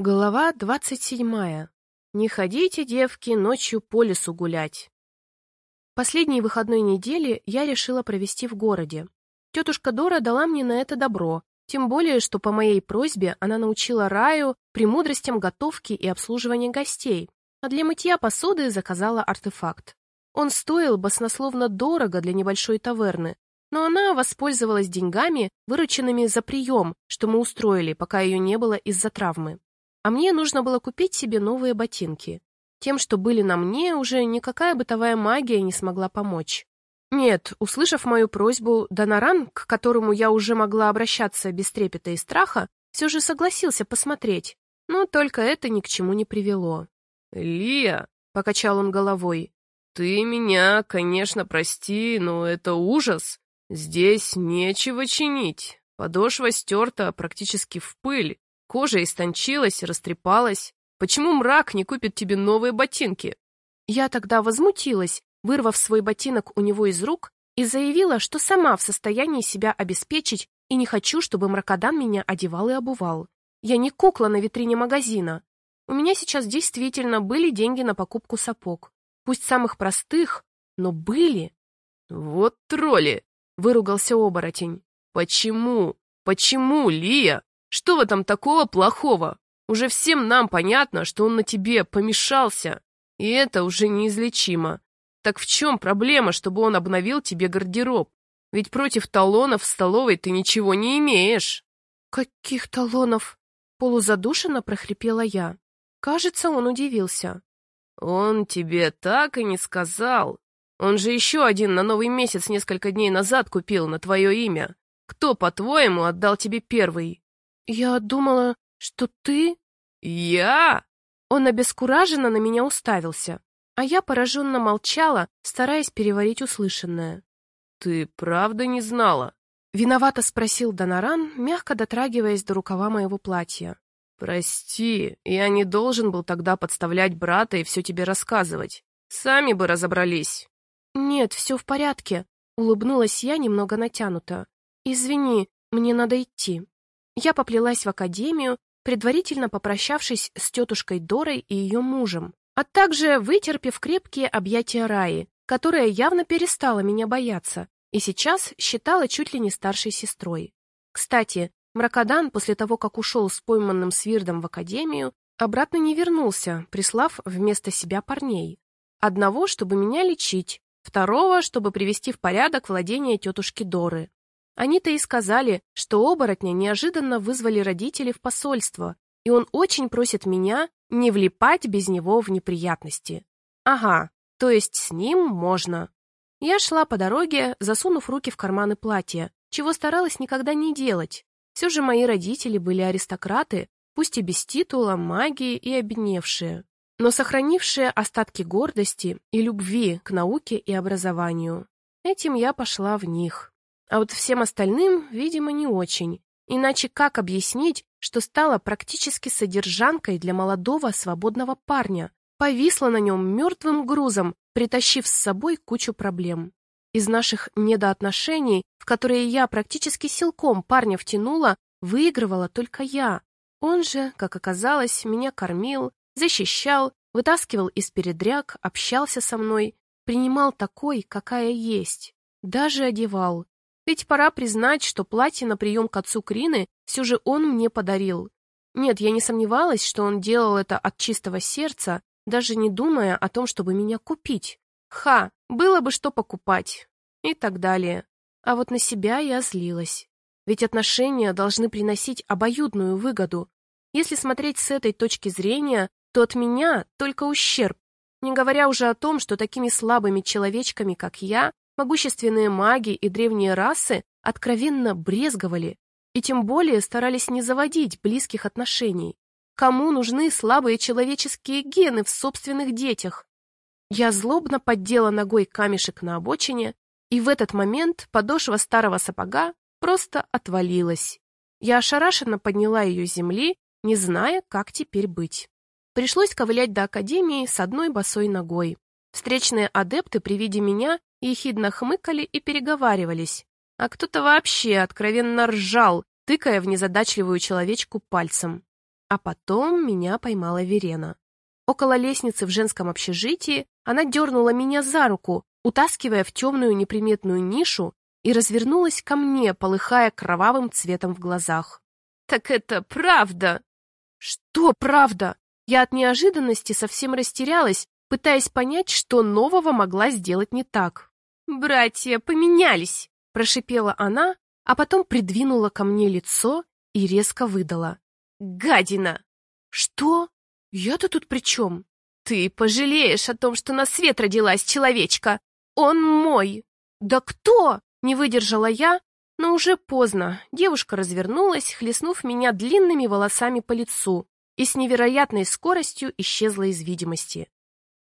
Глава двадцать седьмая. Не ходите, девки, ночью по лесу гулять. Последние выходной недели я решила провести в городе. Тетушка Дора дала мне на это добро, тем более, что по моей просьбе она научила Раю премудростям готовки и обслуживания гостей, а для мытья посуды заказала артефакт. Он стоил баснословно дорого для небольшой таверны, но она воспользовалась деньгами, вырученными за прием, что мы устроили, пока ее не было из-за травмы. А мне нужно было купить себе новые ботинки. Тем, что были на мне, уже никакая бытовая магия не смогла помочь. Нет, услышав мою просьбу, Доноран, к которому я уже могла обращаться без трепета и страха, все же согласился посмотреть, но только это ни к чему не привело. «Лия!» — покачал он головой. «Ты меня, конечно, прости, но это ужас. Здесь нечего чинить. Подошва стерта практически в пыль. Кожа истончилась, растрепалась. Почему мрак не купит тебе новые ботинки? Я тогда возмутилась, вырвав свой ботинок у него из рук, и заявила, что сама в состоянии себя обеспечить и не хочу, чтобы мракодан меня одевал и обувал. Я не кукла на витрине магазина. У меня сейчас действительно были деньги на покупку сапог. Пусть самых простых, но были. Вот тролли! Выругался оборотень. Почему? Почему, Лия? Что в этом такого плохого? Уже всем нам понятно, что он на тебе помешался, и это уже неизлечимо. Так в чем проблема, чтобы он обновил тебе гардероб? Ведь против талонов в столовой ты ничего не имеешь. Каких талонов? Полузадушенно прохрипела я. Кажется, он удивился. Он тебе так и не сказал. Он же еще один на новый месяц несколько дней назад купил на твое имя. Кто, по-твоему, отдал тебе первый? «Я думала, что ты...» «Я?» Он обескураженно на меня уставился, а я пораженно молчала, стараясь переварить услышанное. «Ты правда не знала?» Виновато спросил Доноран, мягко дотрагиваясь до рукава моего платья. «Прости, я не должен был тогда подставлять брата и все тебе рассказывать. Сами бы разобрались». «Нет, все в порядке», — улыбнулась я немного натянуто. «Извини, мне надо идти». Я поплелась в академию, предварительно попрощавшись с тетушкой Дорой и ее мужем, а также вытерпев крепкие объятия Раи, которая явно перестала меня бояться и сейчас считала чуть ли не старшей сестрой. Кстати, Мракодан после того, как ушел с пойманным свирдом в академию, обратно не вернулся, прислав вместо себя парней. Одного, чтобы меня лечить, второго, чтобы привести в порядок владение тетушки Доры. Они-то и сказали, что оборотня неожиданно вызвали родители в посольство, и он очень просит меня не влипать без него в неприятности. Ага, то есть с ним можно. Я шла по дороге, засунув руки в карманы платья, чего старалась никогда не делать. Все же мои родители были аристократы, пусть и без титула, магии и обедневшие, но сохранившие остатки гордости и любви к науке и образованию. Этим я пошла в них. А вот всем остальным, видимо, не очень. Иначе как объяснить, что стала практически содержанкой для молодого свободного парня, повисла на нем мертвым грузом, притащив с собой кучу проблем. Из наших недоотношений, в которые я практически силком парня втянула, выигрывала только я. Он же, как оказалось, меня кормил, защищал, вытаскивал из передряг, общался со мной, принимал такой, какая есть, даже одевал. Ведь пора признать, что платье на прием к отцу Крины все же он мне подарил. Нет, я не сомневалась, что он делал это от чистого сердца, даже не думая о том, чтобы меня купить. Ха, было бы что покупать. И так далее. А вот на себя я злилась. Ведь отношения должны приносить обоюдную выгоду. Если смотреть с этой точки зрения, то от меня только ущерб. Не говоря уже о том, что такими слабыми человечками, как я, Могущественные маги и древние расы откровенно брезговали и тем более старались не заводить близких отношений. Кому нужны слабые человеческие гены в собственных детях? Я злобно поддела ногой камешек на обочине, и в этот момент подошва старого сапога просто отвалилась. Я ошарашенно подняла ее с земли, не зная, как теперь быть. Пришлось ковылять до академии с одной босой ногой. Встречные адепты при виде меня ехидно хмыкали и переговаривались, а кто-то вообще откровенно ржал, тыкая в незадачливую человечку пальцем. А потом меня поймала Верена. Около лестницы в женском общежитии она дернула меня за руку, утаскивая в темную неприметную нишу, и развернулась ко мне, полыхая кровавым цветом в глазах. «Так это правда!» «Что правда?» Я от неожиданности совсем растерялась, пытаясь понять, что нового могла сделать не так. «Братья поменялись!» – прошипела она, а потом придвинула ко мне лицо и резко выдала. «Гадина!» «Что? Я-то тут при чем?» «Ты пожалеешь о том, что на свет родилась человечка! Он мой!» «Да кто?» — не выдержала я, но уже поздно. Девушка развернулась, хлестнув меня длинными волосами по лицу и с невероятной скоростью исчезла из видимости.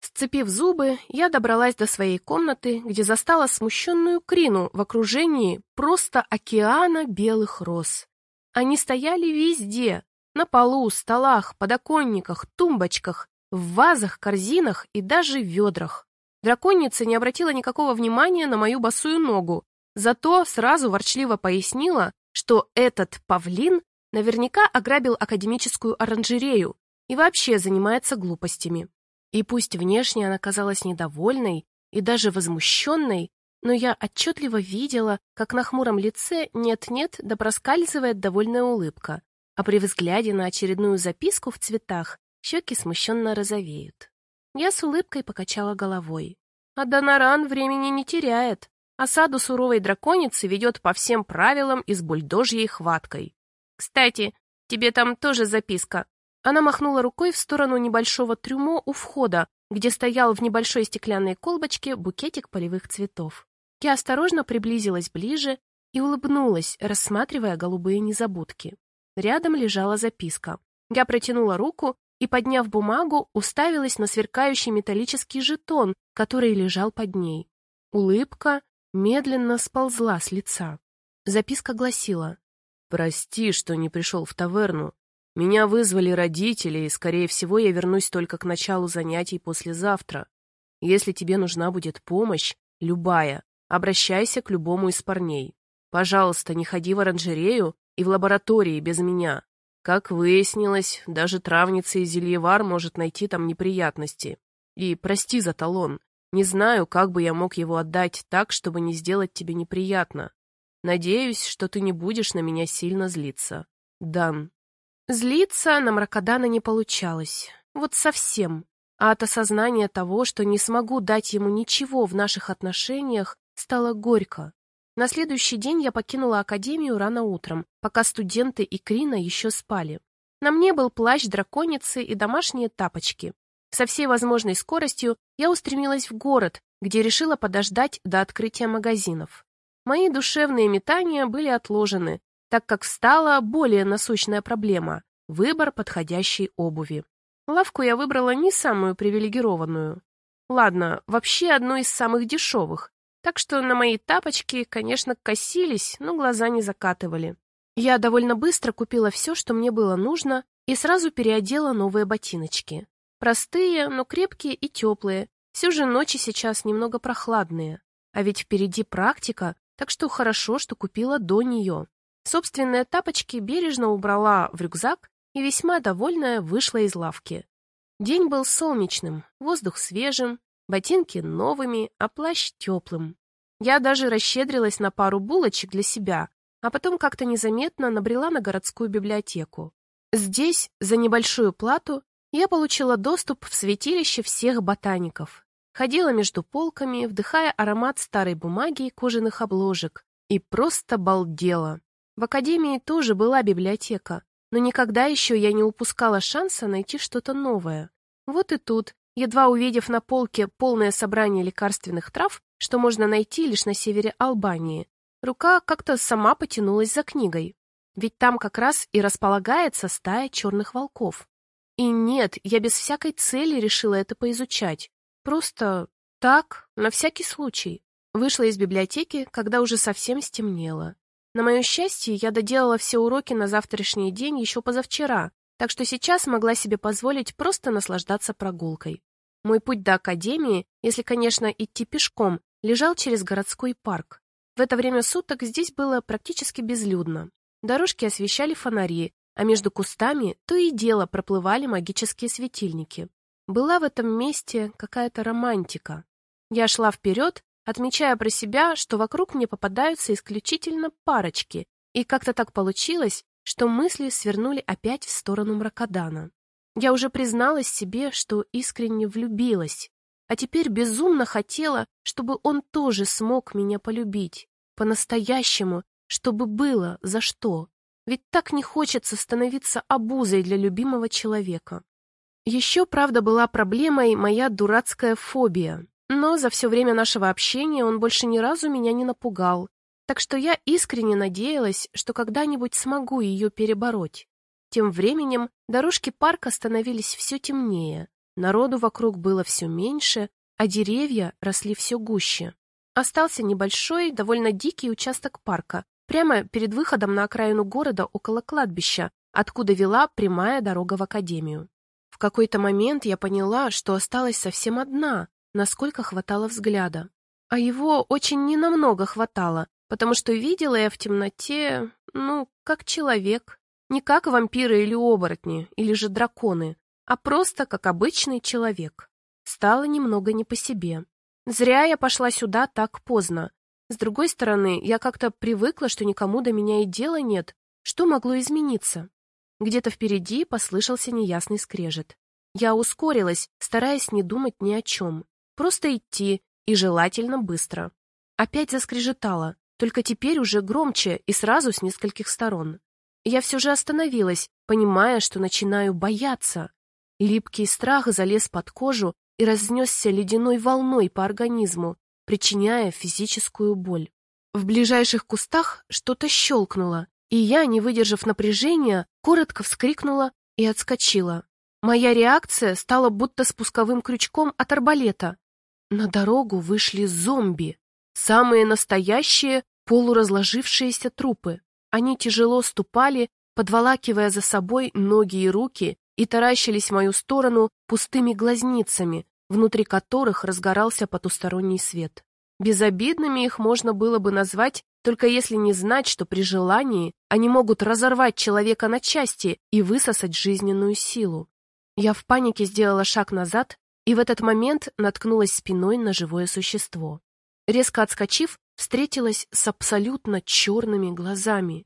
Сцепив зубы, я добралась до своей комнаты, где застала смущенную Крину в окружении просто океана белых роз. Они стояли везде, на полу, столах, подоконниках, тумбочках, в вазах, корзинах и даже ведрах. Драконица не обратила никакого внимания на мою босую ногу, зато сразу ворчливо пояснила, что этот павлин наверняка ограбил академическую оранжерею и вообще занимается глупостями. И пусть внешне она казалась недовольной и даже возмущенной, но я отчетливо видела, как на хмуром лице нет-нет да проскальзывает довольная улыбка, а при взгляде на очередную записку в цветах щеки смущенно розовеют. Я с улыбкой покачала головой. А Доноран времени не теряет. Осаду суровой драконицы ведет по всем правилам и с бульдожьей хваткой. «Кстати, тебе там тоже записка», она махнула рукой в сторону небольшого трюмо у входа, где стоял в небольшой стеклянной колбочке букетик полевых цветов. Я осторожно приблизилась ближе и улыбнулась, рассматривая голубые незабудки. Рядом лежала записка. Я протянула руку и, подняв бумагу, уставилась на сверкающий металлический жетон, который лежал под ней. Улыбка медленно сползла с лица. Записка гласила «Прости, что не пришел в таверну. Меня вызвали родители, и, скорее всего, я вернусь только к началу занятий послезавтра. Если тебе нужна будет помощь, любая, обращайся к любому из парней. Пожалуйста, не ходи в оранжерею и в лаборатории без меня. Как выяснилось, даже травница из Зельевар может найти там неприятности. И прости за талон. Не знаю, как бы я мог его отдать так, чтобы не сделать тебе неприятно. Надеюсь, что ты не будешь на меня сильно злиться. Дан. Злиться на Мракодана не получалось. Вот совсем. А от осознания того, что не смогу дать ему ничего в наших отношениях, стало горько. На следующий день я покинула академию рано утром, пока студенты и Крина еще спали. На мне был плащ драконицы и домашние тапочки. Со всей возможной скоростью я устремилась в город, где решила подождать до открытия магазинов. Мои душевные метания были отложены, так как стала более насущная проблема – выбор подходящей обуви. Лавку я выбрала не самую привилегированную. Ладно, вообще одну из самых дешевых, так что на мои тапочки, конечно, косились, но глаза не закатывали. Я довольно быстро купила все, что мне было нужно, и сразу переодела новые ботиночки. Простые, но крепкие и теплые. Все же ночи сейчас немного прохладные. А ведь впереди практика, так что хорошо, что купила до нее. Собственные тапочки бережно убрала в рюкзак и весьма довольная вышла из лавки. День был солнечным, воздух свежим, ботинки новыми, а плащ теплым. Я даже расщедрилась на пару булочек для себя, а потом как-то незаметно набрела на городскую библиотеку. Здесь, за небольшую плату, я получила доступ в святилище всех ботаников. Ходила между полками, вдыхая аромат старой бумаги и кожаных обложек, и просто балдела. В академии тоже была библиотека, но никогда еще я не упускала шанса найти что-то новое. Вот и тут, едва увидев на полке полное собрание лекарственных трав, что можно найти лишь на севере Албании, рука как-то сама потянулась за книгой. Ведь там как раз и располагается стая черных волков. И нет, я без всякой цели решила это поизучать. Просто так, на всякий случай. Вышла из библиотеки, когда уже совсем стемнело. На мое счастье, я доделала все уроки на завтрашний день еще позавчера, так что сейчас могла себе позволить просто наслаждаться прогулкой. Мой путь до академии, если, конечно, идти пешком, лежал через городской парк. В это время суток здесь было практически безлюдно. Дорожки освещали фонари, а между кустами то и дело проплывали магические светильники. Была в этом месте какая-то романтика. Я шла вперед, отмечая про себя, что вокруг мне попадаются исключительно парочки, и как-то так получилось, что мысли свернули опять в сторону мракодана. Я уже призналась себе, что искренне влюбилась, а теперь безумно хотела, чтобы он тоже смог меня полюбить, по-настоящему, чтобы было за что. Ведь так не хочется становиться обузой для любимого человека. Еще, правда, была проблемой моя дурацкая фобия. Но за все время нашего общения он больше ни разу меня не напугал. Так что я искренне надеялась, что когда-нибудь смогу ее перебороть. Тем временем дорожки парка становились все темнее, народу вокруг было все меньше, а деревья росли все гуще. Остался небольшой, довольно дикий участок парка, прямо перед выходом на окраину города около кладбища, откуда вела прямая дорога в академию. В какой-то момент я поняла, что осталась совсем одна, насколько хватало взгляда. А его очень ненамного хватало, потому что видела я в темноте, ну, как человек. Не как вампиры или оборотни, или же драконы, а просто как обычный человек. Стало немного не по себе. Зря я пошла сюда так поздно. С другой стороны, я как-то привыкла, что никому до меня и дела нет. Что могло измениться? Где-то впереди послышался неясный скрежет. Я ускорилась, стараясь не думать ни о чем. Просто идти, и желательно быстро. Опять заскрежетало, только теперь уже громче и сразу с нескольких сторон. Я все же остановилась, понимая, что начинаю бояться. Липкий страх залез под кожу и разнесся ледяной волной по организму, причиняя физическую боль. В ближайших кустах что-то щелкнуло, и я, не выдержав напряжения, коротко вскрикнула и отскочила. Моя реакция стала будто спусковым крючком от арбалета. На дорогу вышли зомби, самые настоящие полуразложившиеся трупы. Они тяжело ступали, подволакивая за собой ноги и руки, и таращились в мою сторону пустыми глазницами, внутри которых разгорался потусторонний свет. Безобидными их можно было бы назвать, только если не знать, что при желании они могут разорвать человека на части и высосать жизненную силу. Я в панике сделала шаг назад и в этот момент наткнулась спиной на живое существо. Резко отскочив, встретилась с абсолютно черными глазами.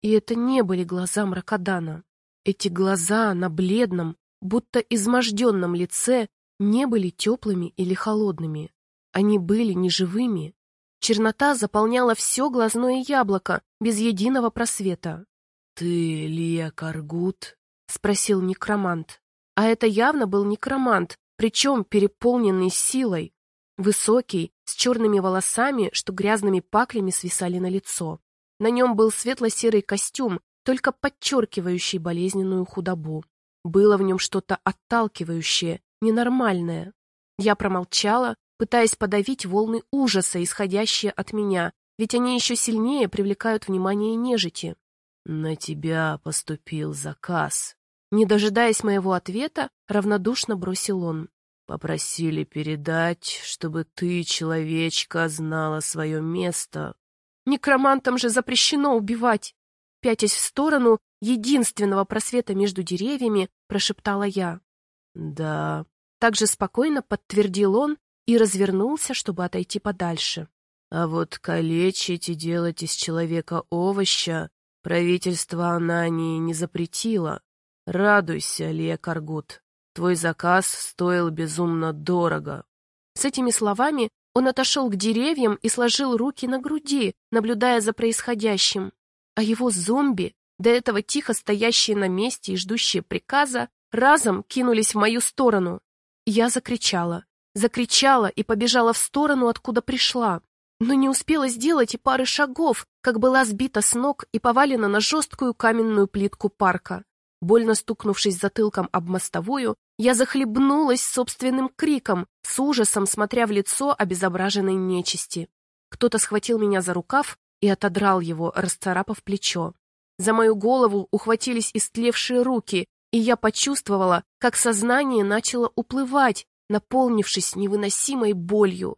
И это не были глаза мракодана. Эти глаза на бледном, будто изможденном лице не были теплыми или холодными. Они были неживыми. Чернота заполняла все глазное яблоко, без единого просвета. — Ты Лия Каргут? — спросил некромант. А это явно был некромант, причем переполненный силой. Высокий, с черными волосами, что грязными паклями свисали на лицо. На нем был светло-серый костюм, только подчеркивающий болезненную худобу. Было в нем что-то отталкивающее, ненормальное. Я промолчала, пытаясь подавить волны ужаса, исходящие от меня, ведь они еще сильнее привлекают внимание нежити. «На тебя поступил заказ». Не дожидаясь моего ответа, равнодушно бросил он. Попросили передать, чтобы ты, человечка, знала свое место. Некромантам же запрещено убивать. Пятясь в сторону единственного просвета между деревьями, прошептала я. Да, также спокойно подтвердил он и развернулся, чтобы отойти подальше. А вот калечить и делать из человека овоща правительство Анании не запретило. Радуйся, Лия Каргут. Твой заказ стоил безумно дорого. С этими словами он отошел к деревьям и сложил руки на груди, наблюдая за происходящим. А его зомби, до этого тихо стоящие на месте и ждущие приказа, разом кинулись в мою сторону. Я закричала, закричала и побежала в сторону, откуда пришла. Но не успела сделать и пары шагов, как была сбита с ног и повалена на жесткую каменную плитку парка. Больно стукнувшись затылком об мостовую, я захлебнулась собственным криком, с ужасом смотря в лицо обезображенной нечисти. Кто-то схватил меня за рукав и отодрал его, расцарапав плечо. За мою голову ухватились истлевшие руки, и я почувствовала, как сознание начало уплывать, наполнившись невыносимой болью.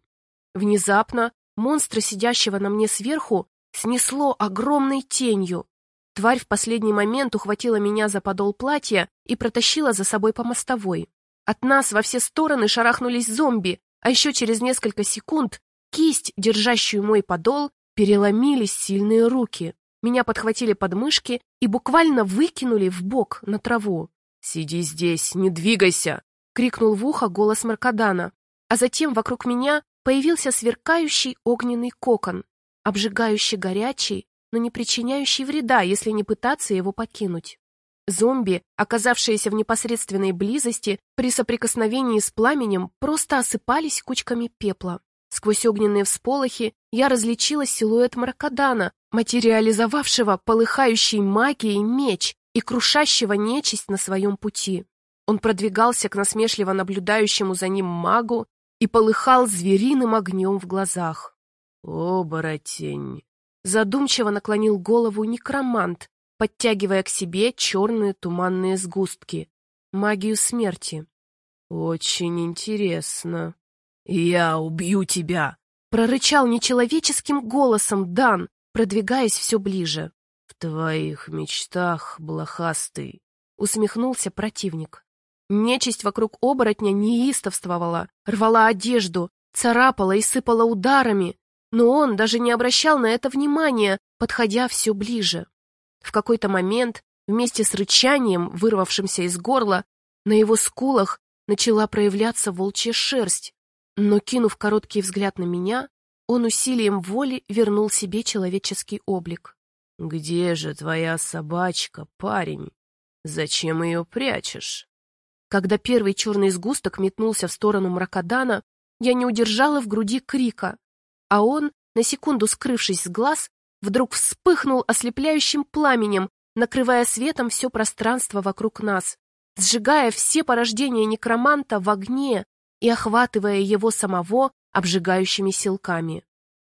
Внезапно монстра, сидящего на мне сверху, снесло огромной тенью. Тварь в последний момент ухватила меня за подол платья и протащила за собой по мостовой. От нас во все стороны шарахнулись зомби, а еще через несколько секунд кисть, держащую мой подол, переломились сильные руки. Меня подхватили подмышки и буквально выкинули в бок на траву. «Сиди здесь, не двигайся!» — крикнул в ухо голос Маркадана. А затем вокруг меня появился сверкающий огненный кокон, обжигающий горячий, но не причиняющий вреда, если не пытаться его покинуть. Зомби, оказавшиеся в непосредственной близости, при соприкосновении с пламенем просто осыпались кучками пепла. Сквозь огненные всполохи я различила силуэт Маркадана, материализовавшего полыхающий магией меч и крушащего нечисть на своем пути. Он продвигался к насмешливо наблюдающему за ним магу и полыхал звериным огнем в глазах. «Оборотень!» Задумчиво наклонил голову некромант, подтягивая к себе черные туманные сгустки. Магию смерти. «Очень интересно. Я убью тебя!» Прорычал нечеловеческим голосом Дан, продвигаясь все ближе. «В твоих мечтах, блохастый!» Усмехнулся противник. Нечисть вокруг оборотня неистовствовала, рвала одежду, царапала и сыпала ударами, но он даже не обращал на это внимания, подходя все ближе. В какой-то момент, вместе с рычанием, вырвавшимся из горла, на его скулах начала проявляться волчья шерсть, но, кинув короткий взгляд на меня, он усилием воли вернул себе человеческий облик. «Где же твоя собачка, парень? Зачем ее прячешь?» Когда первый черный сгусток метнулся в сторону мракодана, я не удержала в груди крика, а он, на секунду скрывшись с глаз, вдруг вспыхнул ослепляющим пламенем, накрывая светом все пространство вокруг нас, сжигая все порождения некроманта в огне и охватывая его самого обжигающими силками.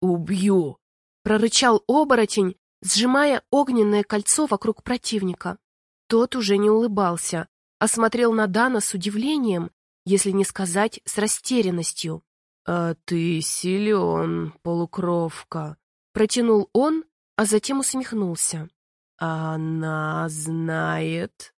«Убью!» — прорычал оборотень, сжимая огненное кольцо вокруг противника. Тот уже не улыбался, а смотрел на Дана с удивлением, если не сказать с растерянностью. «А ты силен, полукровка», — протянул он, а затем усмехнулся. «Она знает».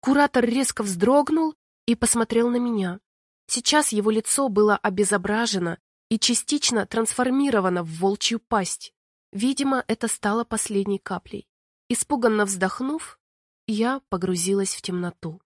Куратор резко вздрогнул и посмотрел на меня. Сейчас его лицо было обезображено и частично трансформировано в волчью пасть. Видимо, это стало последней каплей. Испуганно вздохнув, я погрузилась в темноту.